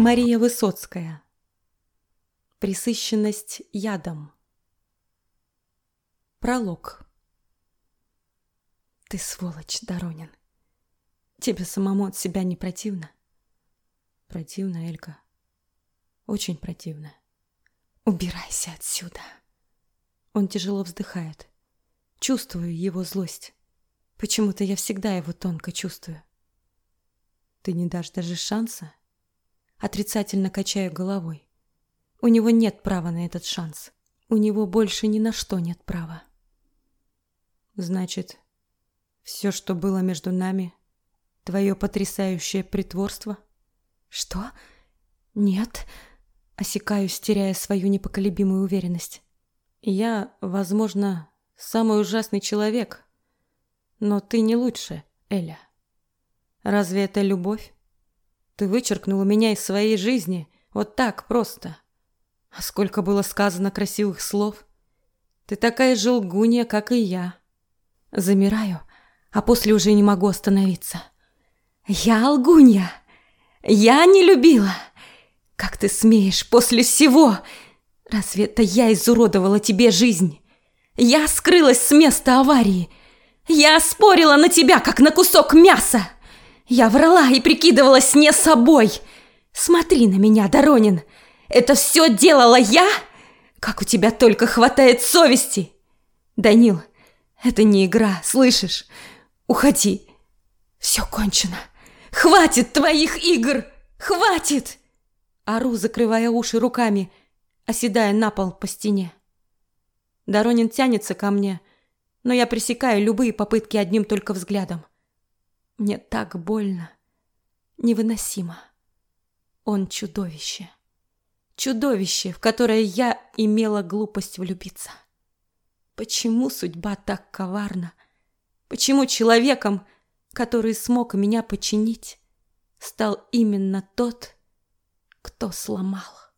Мария Высоцкая. Присыщенность ядом. Пролог. Ты сволочь, Доронин. Тебе самому от себя не противно? Противно, Элька. Очень противно. Убирайся отсюда. Он тяжело вздыхает. Чувствую его злость. Почему-то я всегда его тонко чувствую. Ты не дашь даже шанса? Отрицательно качаю головой. У него нет права на этот шанс. У него больше ни на что нет права. Значит, все, что было между нами, твое потрясающее притворство? Что? Нет. Осекаюсь, теряя свою непоколебимую уверенность. Я, возможно, самый ужасный человек, но ты не лучше, Эля. Разве это любовь? Ты вычеркнула меня из своей жизни вот так просто. А сколько было сказано красивых слов. Ты такая же лгунья, как и я. Замираю, а после уже не могу остановиться. Я лгунья. Я не любила. Как ты смеешь после всего? Разве это я изуродовала тебе жизнь? Я скрылась с места аварии. Я спорила на тебя, как на кусок мяса. Я врала и прикидывалась не собой. Смотри на меня, Доронин. Это все делала я? Как у тебя только хватает совести. Данил, это не игра, слышишь? Уходи. Все кончено. Хватит твоих игр. Хватит. Ору, закрывая уши руками, оседая на пол по стене. Доронин тянется ко мне, но я пресекаю любые попытки одним только взглядом. Мне так больно, невыносимо. Он чудовище. Чудовище, в которое я имела глупость влюбиться. Почему судьба так коварна? Почему человеком, который смог меня починить, стал именно тот, кто сломал?